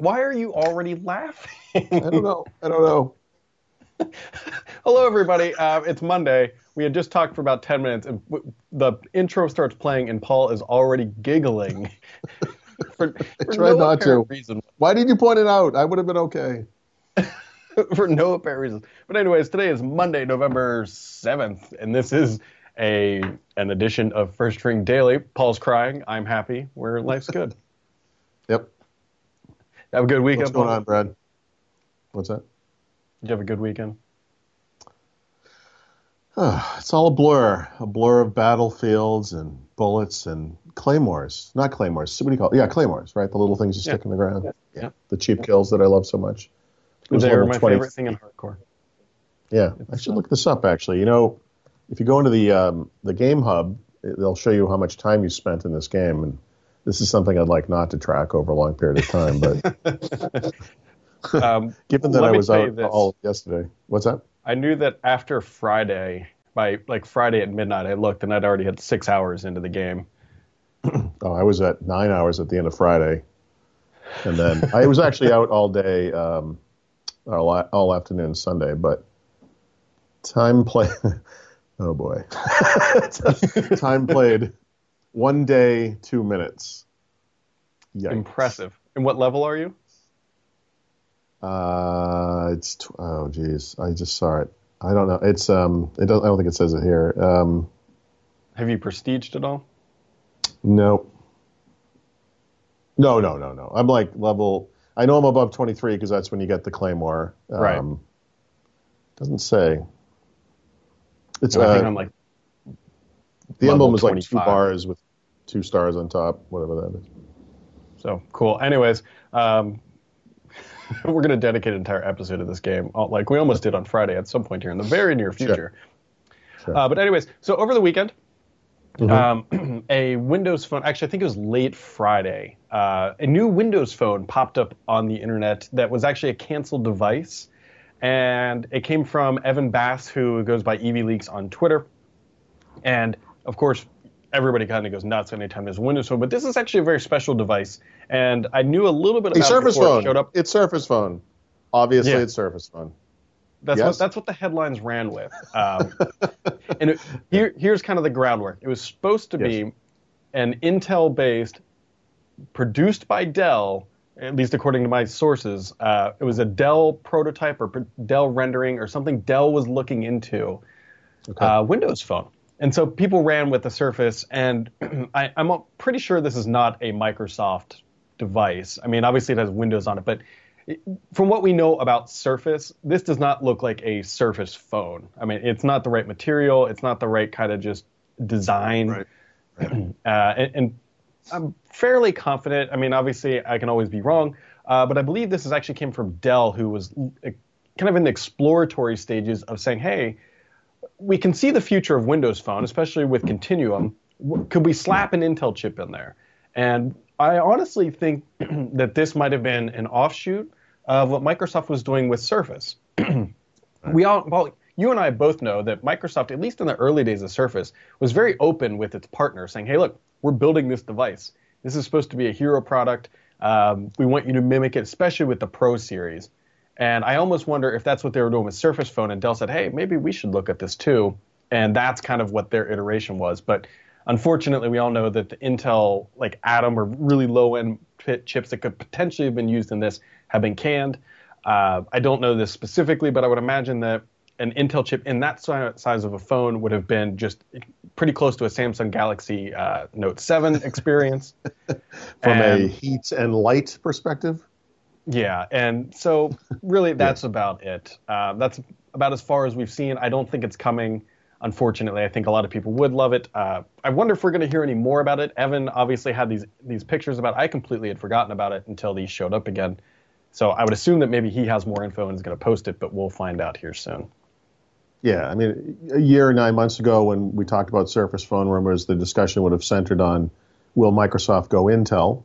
Why are you already laughing? I don't know. I don't know. Hello, everybody. Uh, it's Monday. We had just talked for about 10 minutes, and w- the intro starts playing, and Paul is already giggling. for, for no not to. apparent reason. Why did you point it out? I would have been okay. for no apparent reason. But anyways, today is Monday, November 7th, and this is a an edition of First Ring Daily. Paul's crying. I'm happy. Where life's good. Yep. Have a good weekend. What's going on, Brad? What's that? Did you have a good weekend? it's all a blur. A blur of battlefields and bullets and claymores. Not claymores. What do you call it? Yeah, claymores, right? The little things you stick in the ground. Yeah. The cheap kills that I love so much. They're my 20 favorite thing in hardcore. Yeah, I should look this up actually. You know, if you go into the um, the game hub, they'll show you how much time you spent in this game, and this is something I'd like not to track over a long period of time. But Um, given that I was out all yesterday, what's that? I knew that after Friday, by like Friday at midnight, I looked and I'd already had six hours into the game. Oh, I was at nine hours at the end of Friday, and then I was actually out all day, um, all, all afternoon Sunday. But time play. Oh boy, time played. One day, two minutes. Yikes. Impressive. And what level are you? Uh, it's tw- oh geez, I just saw it. I don't know. It's um, it doesn't. I don't think it says it here. Um, Have you prestiged at all? no, no, no, no, no. I'm like level. I know I'm above 23 because that's when you get the claymore. Um, Right. Doesn't say. It's I think uh, I'm like the emblem is like two bars with two stars on top, whatever that is. so cool. Anyways, um, we're gonna dedicate an entire episode to this game, uh, like we almost did on Friday at some point here in the very near future. Sure. Uh, but anyways, so over the weekend, Mhm. um, a Windows phone. Actually, I think it was late Friday. Uh, a new Windows phone popped up on the internet that was actually a canceled device, and it came from Evan Blass, who goes by EV Leaks on Twitter. And of course, everybody kind of goes nuts anytime there's a Windows phone. But this is actually a very special device, and I knew a little bit about it Surface it phone. showed up. It's Surface phone. Obviously, Yeah. it's Surface phone. That's Yes? what that's what the headlines ran with. Um, and it, here here's kind of the groundwork. It was supposed to be an Intel-based, produced by Dell, at least according to my sources. Uh, it was a Dell prototype or Dell rendering or something Dell was looking into. Okay. Uh, Windows phone. And so people ran with the Surface, and I, I'm pretty sure this is not a Microsoft device. I mean, obviously it has Windows on it, but from what we know about Surface, this does not look like a Surface phone. I mean, it's not the right material, it's not the right kind of just design. Right. Uh, and, and I'm fairly confident. I mean, obviously, I can always be wrong, uh, but I believe this is actually came from Dell, who was uh, kind of in the exploratory stages of saying, "Hey, we can see the future of Windows Phone, especially with Continuum. Could we slap an Intel chip in there?" And I honestly think that this might have been an offshoot of what Microsoft was doing with Surface. we all, well, you and I both know that Microsoft, at least in the early days of Surface, was very open with its partners, saying, "Hey, look, we're building this device. This is supposed to be a hero product. Um, we want you to mimic it, especially with the Pro series." And I almost wonder if that's what they were doing with Surface Phone, and Dell said, "Hey, maybe we should look at this too." And that's kind of what their iteration was. But unfortunately, we all know that the Intel like Atom or really low end chips that could potentially have been used in this have been canned. Uh, I don't know this specifically, but I would imagine that an Intel chip in that size of a phone would have been just pretty close to a Samsung Galaxy uh, Note 7 experience. From a heat and light perspective. Yeah, and so really that's about it. Uh, that's about as far as we've seen. I don't think it's coming. Unfortunately, I think a lot of people would love it. Uh, I wonder if we're going to hear any more about it. Evan obviously had these these pictures about. It. I completely had forgotten about it until these showed up again. So I would assume that maybe he has more info and is going to post it, but we'll find out here soon. Yeah, I mean, a year, nine months ago, when we talked about Surface phone rumors, the discussion would have centered on will Microsoft go Intel?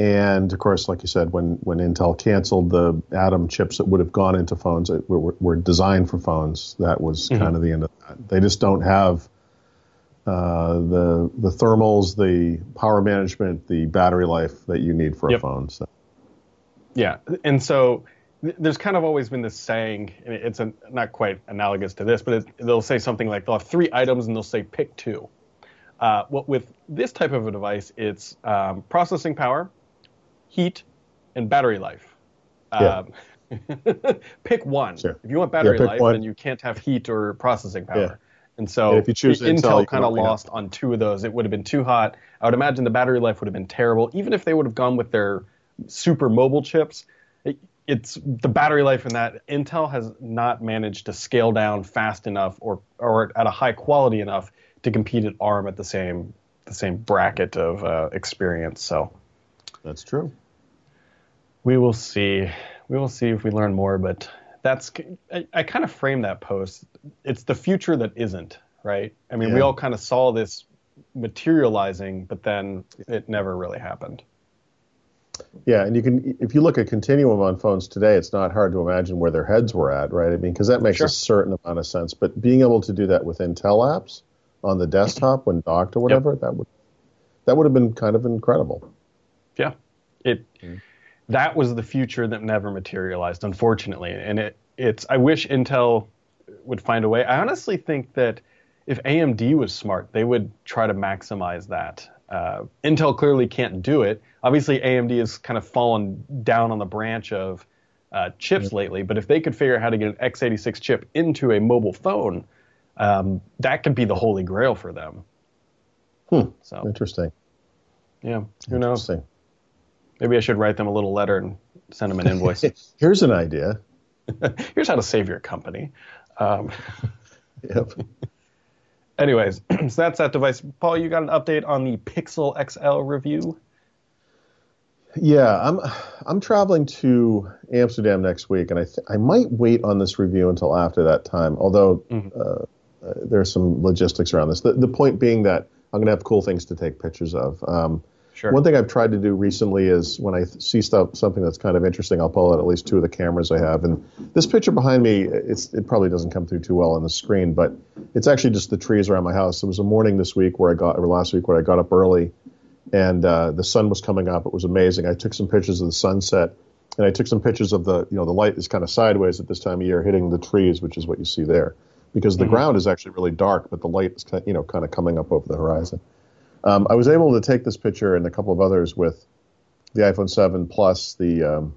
And of course, like you said, when, when Intel canceled the Atom chips that would have gone into phones, that were, were designed for phones, that was kind of the end of that. They just don't have uh, the the thermals, the power management, the battery life that you need for Yep. a phone. So Yeah, and so there's kind of always been this saying, and it's a, not quite analogous to this, but they'll say something like they'll have three items and they'll say pick two. Uh, well, with this type of a device, it's um, processing power, heat, and battery life. Yeah. Um, pick one. Sure. If you want battery yeah, life, one. then you can't have heat or processing power. Yeah. And so if you choose Intel, Intel kind of lost on two of those. It would have been too hot. I would imagine the battery life would have been terrible. Even if they would have gone with their super mobile chips, it, it's the battery life in that Intel has not managed to scale down fast enough or or at a high quality enough to compete at ARM at the same the same bracket of uh, experience. So that's true. We will see. We will see if we learn more, but that's I, I kind of frame that post. It's the future that isn't right. I mean, yeah. we all kind of saw this materializing, but then it never really happened. Yeah, and you can if you look at Continuum on phones today, it's not hard to imagine where their heads were at, right? I mean, because that makes sure. a certain amount of sense. But being able to do that with Intel apps on the desktop when docked or whatever, yep. that would that would have been kind of incredible. Yeah, it. Mm-hmm that was the future that never materialized, unfortunately. And it, it's I wish Intel would find a way. I honestly think that if AMD was smart, they would try to maximize that. Uh, Intel clearly can't do it. Obviously, AMD has kind of fallen down on the branch of uh, chips yeah. lately. But if they could figure out how to get an x86 chip into a mobile phone, um, that could be the holy grail for them. Hmm. So interesting. Yeah. Who knows? Maybe I should write them a little letter and send them an invoice. Here's an idea. Here's how to save your company. Um, yep. Anyways, so that's that device. Paul, you got an update on the Pixel XL review? Yeah, I'm I'm traveling to Amsterdam next week, and I th- I might wait on this review until after that time. Although mm-hmm. uh, uh, there's some logistics around this. The, the point being that I'm going to have cool things to take pictures of. Um, Sure. One thing I've tried to do recently is when I see stuff, something that's kind of interesting, I'll pull out at least two of the cameras I have. And this picture behind me, it probably doesn't come through too well on the screen, but it's actually just the trees around my house. It was a morning this week where I got, or last week where I got up early, and uh, the sun was coming up. It was amazing. I took some pictures of the sunset, and I took some pictures of the, you know, the light is kind of sideways at this time of year, hitting the trees, which is what you see there, because the mm-hmm. ground is actually really dark, but the light is, kind you know, kind of coming up over the horizon. Um, I was able to take this picture and a couple of others with the iPhone 7 Plus, the um,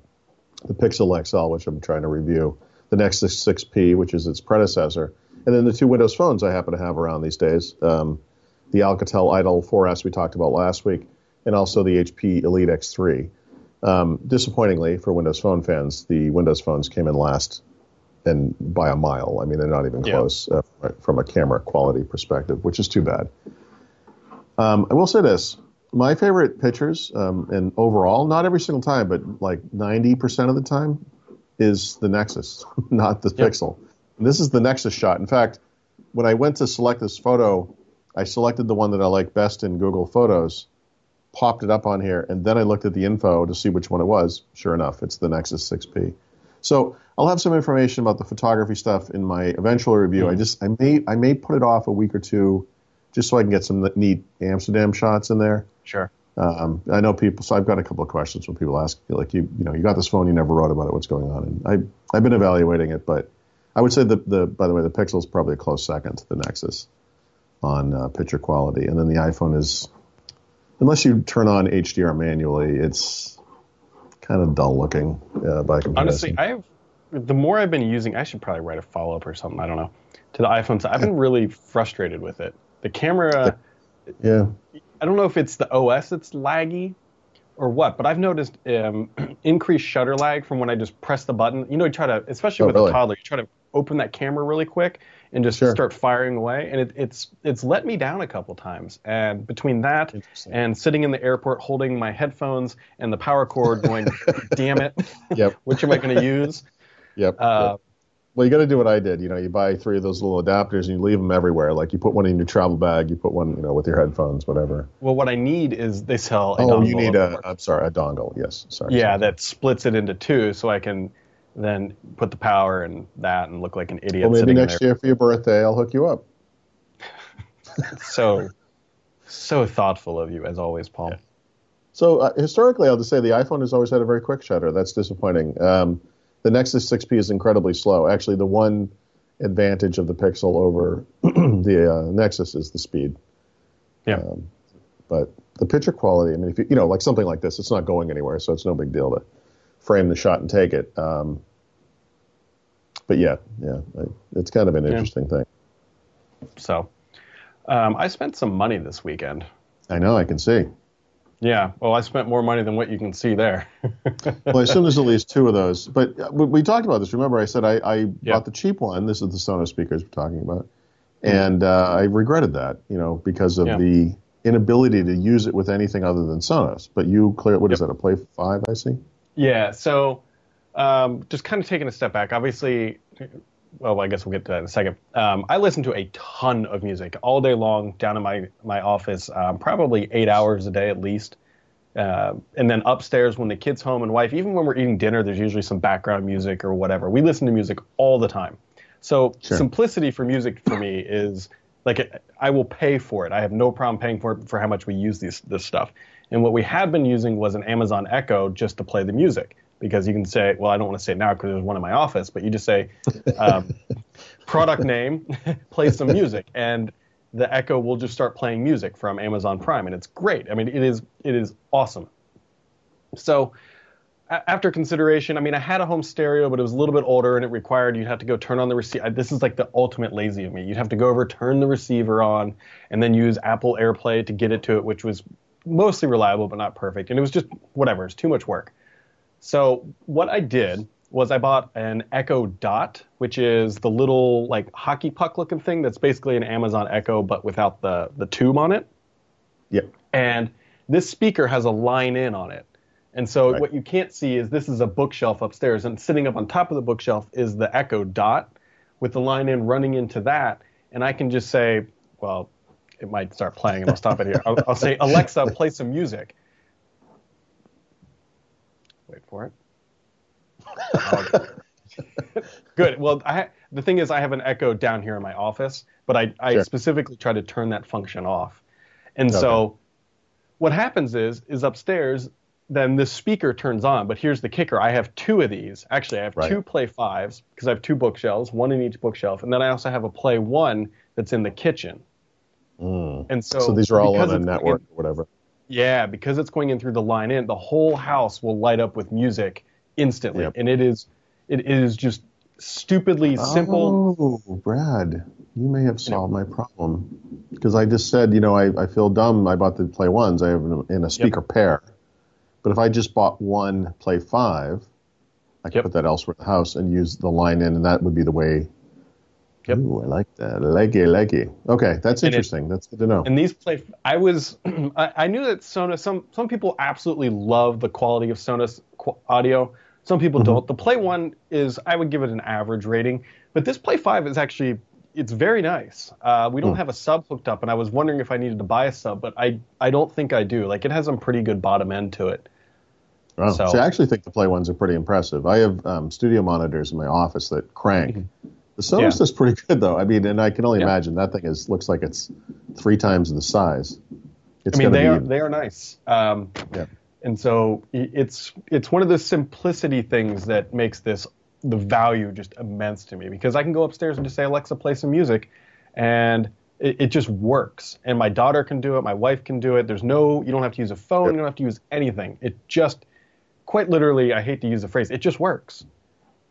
the Pixel XL, which I'm trying to review, the Nexus 6P, which is its predecessor, and then the two Windows phones I happen to have around these days, um, the Alcatel Idol 4S we talked about last week, and also the HP Elite X3. Um, disappointingly for Windows Phone fans, the Windows phones came in last and by a mile. I mean, they're not even close yeah. uh, from a camera quality perspective, which is too bad. Um, I will say this: my favorite pictures, um, and overall, not every single time, but like ninety percent of the time, is the Nexus, not the yep. Pixel. And this is the Nexus shot. In fact, when I went to select this photo, I selected the one that I like best in Google Photos, popped it up on here, and then I looked at the info to see which one it was. Sure enough, it's the Nexus 6P. So I'll have some information about the photography stuff in my eventual review. Mm-hmm. I just I may I may put it off a week or two just so I can get some neat Amsterdam shots in there. Sure. Um, I know people, so I've got a couple of questions when people ask, like, you, you know, you got this phone, you never wrote about it, what's going on? And I, I've been evaluating it, but I would say that the, by the way, the Pixel is probably a close second to the Nexus on uh, picture quality, and then the iPhone is, unless you turn on HDR manually, it's kind of dull looking uh, by comparison. Honestly, I have the more I've been using, I should probably write a follow up or something. I don't know to the iPhone. So I've been really frustrated with it. The camera, yeah. I don't know if it's the OS that's laggy or what, but I've noticed um, increased shutter lag from when I just press the button. You know, you try to, especially oh, with really? a toddler, you try to open that camera really quick and just sure. start firing away, and it, it's it's let me down a couple times. And between that and sitting in the airport holding my headphones and the power cord, going, "Damn it, yep. which am I going to use?" Yep. Uh, yep. Well, you got to do what I did. You know, you buy three of those little adapters and you leave them everywhere. Like you put one in your travel bag, you put one, you know, with your headphones, whatever. Well, what I need is they sell. oh, you need a. I'm sorry, a dongle. Yes, sorry. Yeah, sorry. that splits it into two, so I can then put the power and that and look like an idiot. Well, maybe next year for your birthday, I'll hook you up. so, so thoughtful of you as always, Paul. So uh, historically, I'll just say the iPhone has always had a very quick shutter. That's disappointing. Um, the Nexus 6P is incredibly slow. Actually, the one advantage of the Pixel over the uh, Nexus is the speed. Yeah. Um, but the picture quality, I mean, if you, you know, like something like this, it's not going anywhere, so it's no big deal to frame the shot and take it. Um, but yeah, yeah, it's kind of an interesting yeah. thing. So, um, I spent some money this weekend. I know, I can see. Yeah, well, I spent more money than what you can see there. well, I assume there's at least two of those. But uh, we talked about this. Remember, I said I, I yep. bought the cheap one. This is the Sonos speakers we're talking about, and uh, I regretted that, you know, because of yeah. the inability to use it with anything other than Sonos. But you clear, what yep. is that? A Play Five? I see. Yeah. So, um, just kind of taking a step back. Obviously, well, I guess we'll get to that in a second. Um, I listen to a ton of music all day long down in my my office, um, probably eight hours a day at least. Uh, and then upstairs when the kids home and wife, even when we're eating dinner, there's usually some background music or whatever. We listen to music all the time. So sure. simplicity for music for me is like I will pay for it. I have no problem paying for it for how much we use these, this stuff. And what we had been using was an Amazon Echo just to play the music because you can say, well, I don't want to say it now because there's one in my office, but you just say um, product name, play some music, and the Echo will just start playing music from Amazon Prime, and it's great. I mean, it is it is awesome. So after consideration, I mean, I had a home stereo, but it was a little bit older, and it required you'd have to go turn on the receiver. This is like the ultimate lazy of me. You'd have to go over, turn the receiver on, and then use Apple AirPlay to get it to it, which was mostly reliable but not perfect. And it was just whatever. It's too much work. So what I did was I bought an Echo Dot, which is the little like hockey puck looking thing that's basically an Amazon Echo but without the the tube on it. Yep. And this speaker has a line in on it. And so right. what you can't see is this is a bookshelf upstairs and sitting up on top of the bookshelf is the Echo Dot with the line in running into that and I can just say, well, it might start playing and I'll stop it here. I'll, I'll say, Alexa, play some music Wait for it. Good. Well, I, the thing is, I have an Echo down here in my office, but I, I sure. specifically try to turn that function off. And okay. so, what happens is, is upstairs, then the speaker turns on. But here's the kicker: I have two of these. Actually, I have right. two Play Fives because I have two bookshelves, one in each bookshelf, and then I also have a Play One that's in the kitchen. Mm. And so, so these are all on a network or whatever. Yeah, because it's going in through the line in, the whole house will light up with music instantly, yep. and it is it is just stupidly simple. Oh, Brad, you may have solved my problem because I just said, you know, I, I feel dumb. I bought the Play Ones. I have in a speaker yep. pair, but if I just bought one Play Five, I could yep. put that elsewhere in the house and use the line in, and that would be the way Yep. Ooh, I like that. Leggy, like it. like it. Okay, that's interesting. It, that's good to know. And these play, I was, I, I, knew that Sonos. Some some people absolutely love the quality of Sonos audio. Some people mm-hmm. don't. The Play One is, I would give it an average rating, but this Play Five is actually, it's very nice. Uh, we don't mm. have a sub hooked up, and I was wondering if I needed to buy a sub, but I I don't think I do. Like it has some pretty good bottom end to it. Wow. So, See, I actually think the Play Ones are pretty impressive. I have um, studio monitors in my office that crank. The Sonos yeah. is pretty good though. I mean, and I can only yeah. imagine that thing is looks like it's three times the size. It's I mean, they be, are they are nice. Um, yeah. And so it's it's one of the simplicity things that makes this the value just immense to me because I can go upstairs and just say Alexa play some music, and it, it just works. And my daughter can do it, my wife can do it. There's no you don't have to use a phone, yep. you don't have to use anything. It just quite literally, I hate to use the phrase, it just works.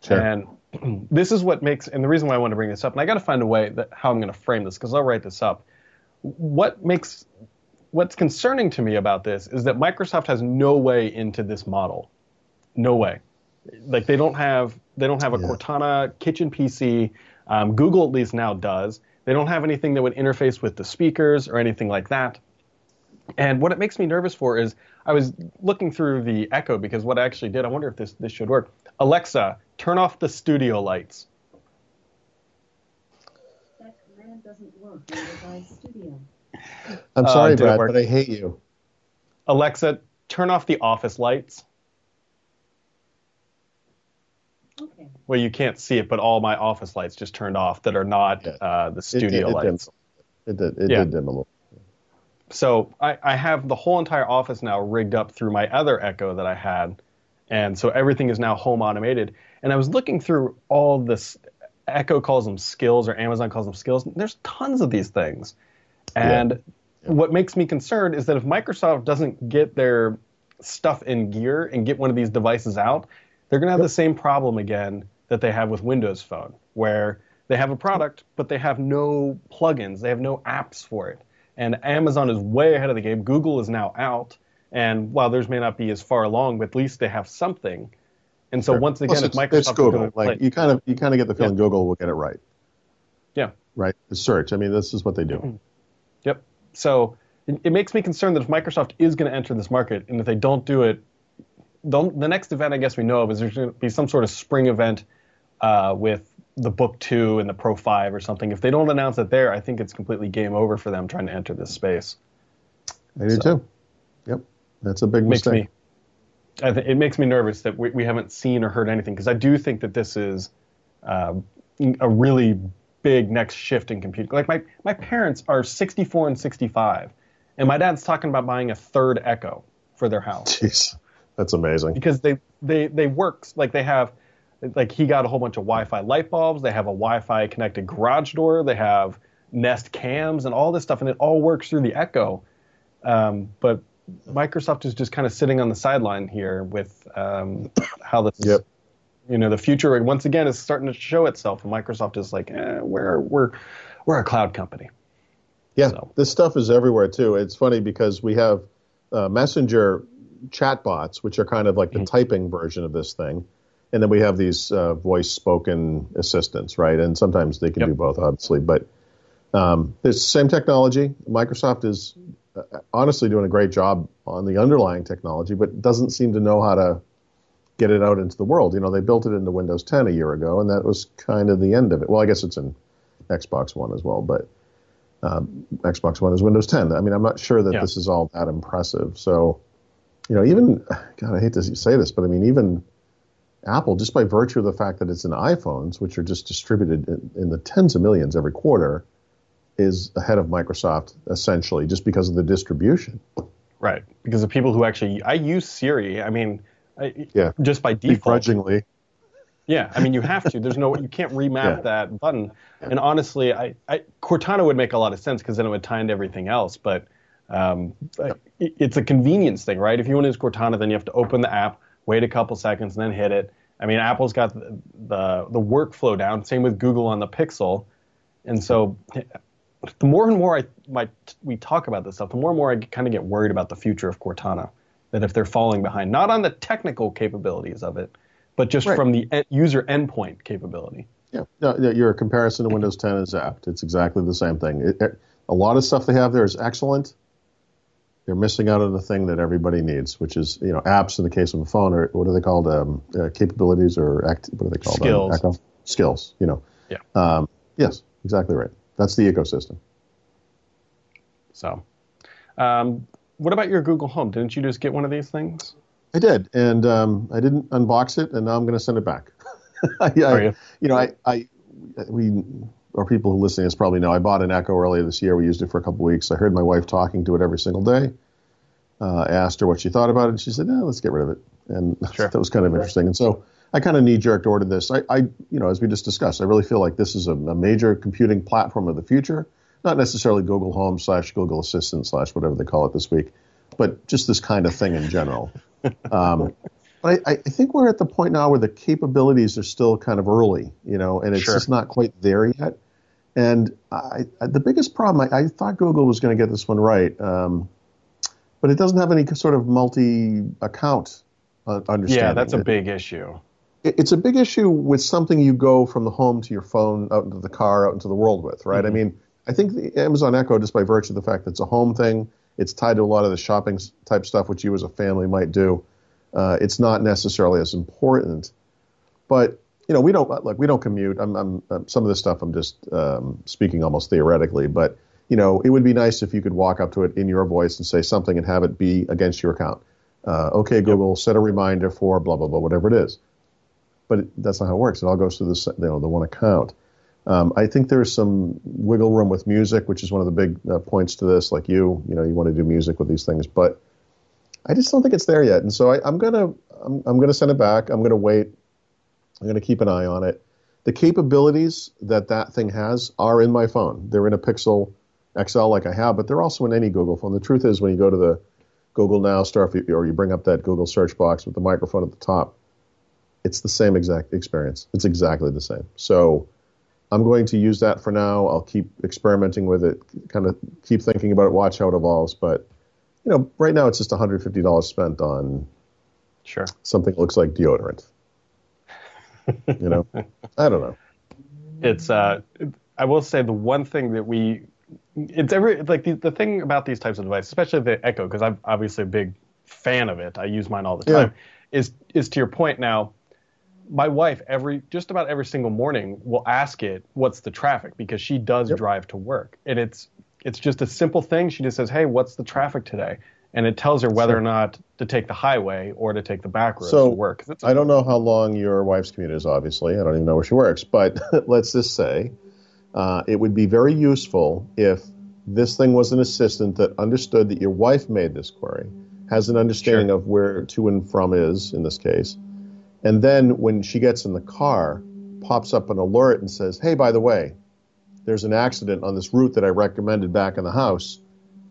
Sure. And this is what makes, and the reason why I want to bring this up, and I got to find a way that how I'm going to frame this because I'll write this up. What makes, what's concerning to me about this is that Microsoft has no way into this model, no way. Like they don't have, they don't have a yeah. Cortana kitchen PC. Um, Google at least now does. They don't have anything that would interface with the speakers or anything like that. And what it makes me nervous for is I was looking through the Echo because what I actually did, I wonder if this this should work. Alexa, turn off the studio lights. That command doesn't work in Studio. I'm sorry, uh, Brad, but I hate you. Alexa, turn off the office lights. Okay. Well, you can't see it, but all my office lights just turned off that are not yeah. uh, the studio it, it, lights. It, did, it, yeah. did dim a little. so I, I have the whole entire office now rigged up through my other Echo that I had, and so everything is now home automated. And I was looking through all this. Echo calls them skills, or Amazon calls them skills. There's tons of these things, and yeah. Yeah. what makes me concerned is that if Microsoft doesn't get their stuff in gear and get one of these devices out, they're going to have yep. the same problem again that they have with Windows Phone, where they have a product, but they have no plugins, they have no apps for it. And Amazon is way ahead of the game. Google is now out, and while theirs may not be as far along, but at least they have something. And so sure. once again, Plus if Microsoft it's Google, like you kind of you kind of get the feeling yeah. Google will get it right. Yeah. Right. The search. I mean, this is what they do. Mm-hmm. Yep. So it, it, makes me concerned that if Microsoft is going to enter this market, and if they don't do it, the, the next event I guess we know of is there's going to be some sort of spring event uh, with the Book 2 and the Pro 5 or something. If they don't announce it there, I think it's completely game over for them trying to enter this space. I do so, too. Yep. That's a big makes mistake. Me, th- it makes me nervous that we, we haven't seen or heard anything because I do think that this is uh, a really big next shift in computing. Like my, my parents are 64 and 65, and my dad's talking about buying a third Echo for their house. Jeez, that's amazing. Because they, they, they work, like they have like he got a whole bunch of Wi-Fi light bulbs. They have a Wi-Fi connected garage door. They have Nest cams and all this stuff, and it all works through the Echo. Um, but Microsoft is just kind of sitting on the sideline here with um, how this, yep. you know, the future once again is starting to show itself, and Microsoft is like, eh, we're we're we're a cloud company. Yeah, so. this stuff is everywhere too. It's funny because we have uh, Messenger chatbots, which are kind of like the mm-hmm. typing version of this thing and then we have these uh, voice spoken assistants, right? And sometimes they can yep. do both, obviously. But um, it's the same technology. Microsoft is honestly doing a great job on the underlying technology, but doesn't seem to know how to get it out into the world. You know, they built it into Windows 10 a year ago, and that was kind of the end of it. Well, I guess it's in Xbox One as well, but um, Xbox One is Windows 10. I mean, I'm not sure that yeah. this is all that impressive. So, you know, even God, I hate to say this, but I mean, even Apple, just by virtue of the fact that it's in iPhones, which are just distributed in, in, the tens of millions every quarter, is ahead of Microsoft essentially just because of the distribution. Right, because of people who actually I use Siri. I mean, I, yeah, just by default. Begrudgingly. Yeah, I mean you have to. There's no you can't remap yeah. that button. Yeah. And honestly, I, I, Cortana would make a lot of sense because then it would tie into everything else. But um, yeah. it, it's a convenience thing, right? If you want to use Cortana, then you have to open the app wait a couple seconds, and then hit it. I mean, Apple's got the, the, the workflow down. Same with Google on the Pixel. And so, the more and more I my, we talk about this stuff, the more and more I kind of get worried about the future of Cortana. That if they're falling behind, not on the technical capabilities of it, but just right. from the user endpoint capability. Yeah, no, your comparison to Windows 10 is apt. It's exactly the same thing. It, it, a lot of stuff they have there is excellent, they're missing out on the thing that everybody needs, which is you know apps in the case of a phone or what are they called um, uh, capabilities or act, what are they called skills um, skills you know yeah um, yes exactly right that's the ecosystem. So, um, what about your Google Home? Didn't you just get one of these things? I did, and um, I didn't unbox it, and now I'm going to send it back. I, I, you? you know, I, I we or people who listen to this probably know, I bought an Echo earlier this year. We used it for a couple weeks. I heard my wife talking to it every single day. Uh, asked her what she thought about it, and she said, "Yeah, let's get rid of it." And sure. that was kind of interesting. And so I kind of knee jerked ordered this. I, I, you know, as we just discussed, I really feel like this is a, a major computing platform of the future. Not necessarily Google Home slash Google Assistant slash whatever they call it this week, but just this kind of thing in general. Um, but I, I, think we're at the point now where the capabilities are still kind of early, you know, and it's sure. just not quite there yet. And I, the biggest problem, I, thought Google was going to get this one right, um, but it doesn't have any sort of multi-account uh, understanding. Yeah, that's a big issue. It, it's a big issue with something you go from the home to your phone, out into the car, out into the world with, right? Mm-hmm. I mean, I think the Amazon Echo, just by virtue of the fact that it's a home thing, it's tied to a lot of the shopping type stuff which you as a family might do. Uh, it's not necessarily as important, but you know, we don't like we don't commute. I'm, I'm, I'm some of this stuff I'm just um, speaking almost theoretically, but you know, it would be nice if you could walk up to it in your voice and say something and have it be against your account. Uh, okay, Google, yep. set a reminder for blah blah blah, whatever it is. But that's not how it works. It all goes to the you know the one account. Um, I think there's some wiggle room with music, which is one of the big uh, points to this. Like you, you know, you want to do music with these things, but I just don't think it's there yet. And so I, am gonna I'm, I'm gonna send it back. I'm gonna wait. I'm gonna keep an eye on it. The capabilities that that thing has are in my phone. They're in a Pixel XL like I have, but they're also in any Google phone. The truth is, when you go to the Google Now stuff, or you bring up that Google search box with the microphone at the top, it's the same exact experience. It's exactly the same. So I'm going to use that for now. I'll keep experimenting with it, kind of keep thinking about it, watch how it evolves. But you know, right now it's just $150 spent on sure something that looks like deodorant. you know, I don't know. It's uh, I will say the one thing that we it's every like the, the thing about these types of devices, especially the Echo, because I'm obviously a big fan of it. I use mine all the time. Yeah. Is is to your point now? My wife every just about every single morning will ask it what's the traffic because she does yep. drive to work, and it's it's just a simple thing. She just says, "Hey, what's the traffic today?" and it tells her whether or not to take the highway or to take the back road so, to work. I don't know how long your wife's commute is. Obviously, I don't even know where she works, but let's just say uh, it would be very useful if this thing was an assistant that understood that your wife made this query, has an understanding sure. of where to and from is in this case, and then when she gets in the car, pops up an alert and says, "Hey, by the way, there's an accident on this route that I recommended back in the house.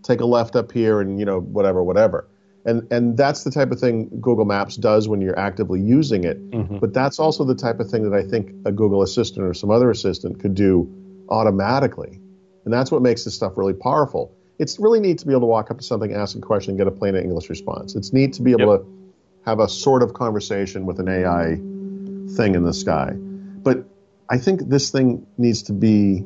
Take a left up here, and you know whatever, whatever." And and that's the type of thing Google Maps does when you're actively using it. Mm-hmm. But that's also the type of thing that I think a Google Assistant or some other assistant could do automatically. And that's what makes this stuff really powerful. It's really neat to be able to walk up to something, ask a question, and get a plain English response. It's neat to be able yep. to have a sort of conversation with an AI thing in the sky. But I think this thing needs to be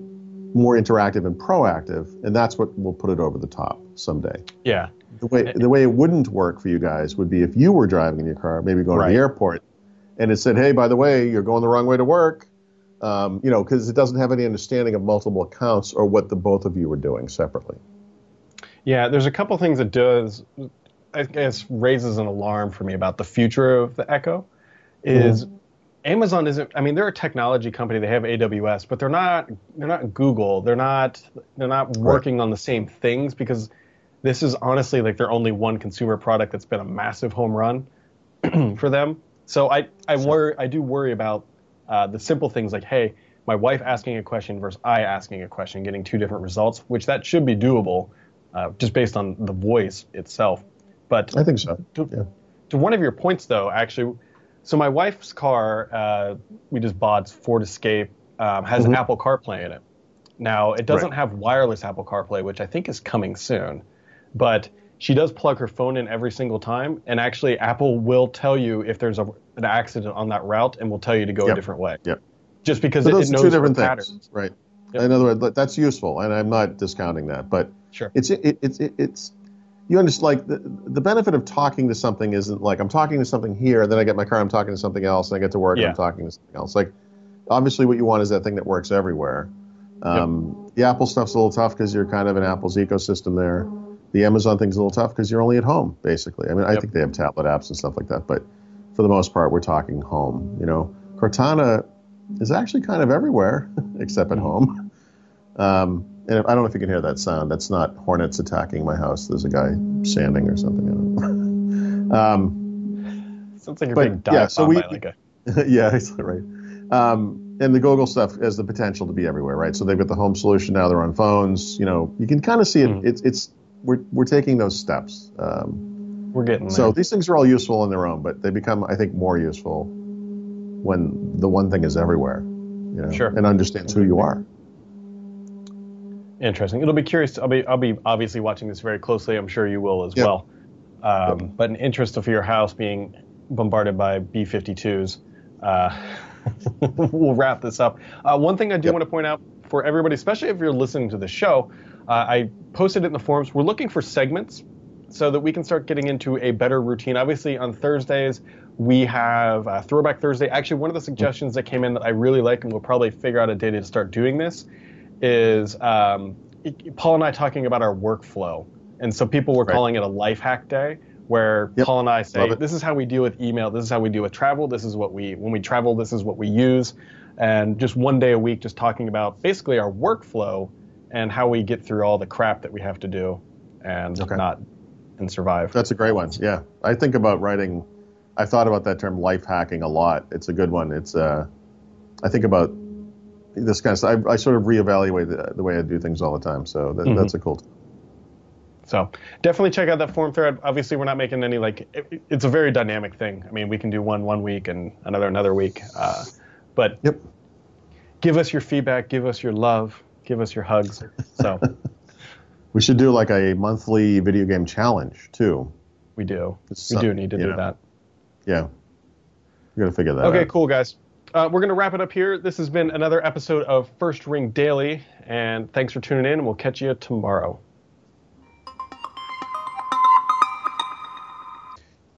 more interactive and proactive, and that's what will put it over the top someday. Yeah. The way the way it wouldn't work for you guys would be if you were driving in your car, maybe going right. to the airport, and it said, "Hey, by the way, you're going the wrong way to work um, you know, because it doesn't have any understanding of multiple accounts or what the both of you were doing separately. Yeah, there's a couple things it does. I guess raises an alarm for me about the future of the Echo. Is mm-hmm. Amazon isn't? I mean, they're a technology company. They have AWS, but they're not. They're not Google. They're not. They're not working right. on the same things because this is honestly like their only one consumer product that's been a massive home run for them. So I I worry. I do worry about uh, the simple things like, hey, my wife asking a question versus I asking a question, getting two different results, which that should be doable uh, just based on the voice itself. But I think so. To, yeah. to one of your points, though, actually, so my wife's car, uh, we just bought Ford Escape, um, has mm-hmm. Apple CarPlay in it. Now, it doesn't right. have wireless Apple CarPlay, which I think is coming soon, but she does plug her phone in every single time, and actually, Apple will tell you if there's a, an accident on that route, and will tell you to go yep. a different way. Yep. Just because so it, those it knows two different things, patterns. right? Yep. In other words, that's useful, and I'm not discounting that, but sure, it's it, it's it, it's you understand like the, the benefit of talking to something isn't like I'm talking to something here, and then I get my car, I'm talking to something else, and I get to work, yeah. and I'm talking to something else. Like obviously, what you want is that thing that works everywhere. Um, yep. The Apple stuff's a little tough because you're kind of in Apple's ecosystem there the Amazon thing's a little tough because you're only at home, basically. I mean, yep. I think they have tablet apps and stuff like that, but for the most part, we're talking home. You know, Cortana is actually kind of everywhere except at home. Um, and I don't know if you can hear that sound. That's not hornets attacking my house. There's a guy sanding or something. um, Sounds like you're being yeah, so we, like a... yeah, right. Um, and the Google stuff has the potential to be everywhere, right? So they've got the home solution now. They're on phones. You know, you can kind of see it. Mm. It's it's we're we're taking those steps. Um, we're getting there. So these things are all useful in their own, but they become, I think, more useful when the one thing is everywhere. You know, sure. And understands who you are. Interesting. It'll be curious. I'll be I'll be obviously watching this very closely. I'm sure you will as well. Um. But in interest of your house being bombarded by B-52s, uh, we'll wrap this up. Uh, one thing I do yep. want to point out for everybody, especially if you're listening to the show, uh, I posted it in the forums. We're looking for segments so that we can start getting into a better routine. Obviously, on Thursdays, we have uh, Throwback Thursday. Actually, one of the suggestions that came in that I really like, and we'll probably figure out a day to start doing this, is um, Paul and I talking about our workflow. And so people were right. calling it a life hack day, where yep. Paul and I say, this is how we deal with email, this is how we deal with travel, this is what we, when we travel, this is what we use. and just one day a week, just talking about basically our workflow and how we get through all the crap that we have to do and okay. not and survive. That's a great one. Yeah, I think about writing. I thought about that term life hacking a lot. It's a good one. It's uh, I think about this kind of stuff. I, I sort of reevaluate the, the, way I do things all the time. So that, mm-hmm. that's a cool. So definitely check out that form thread. Obviously, we're not making any like it, it's a very dynamic thing. I mean, we can do one one week and another another week. Uh, but yep. give us your feedback, give us your love, give us your hugs. So we should do like a monthly video game challenge too. We do. We do need to do know. that. Yeah. We got to figure that okay, out. Okay, cool guys. Uh, we're going to wrap it up here. This has been another episode of First Ring Daily, and thanks for tuning in. And We'll catch you tomorrow.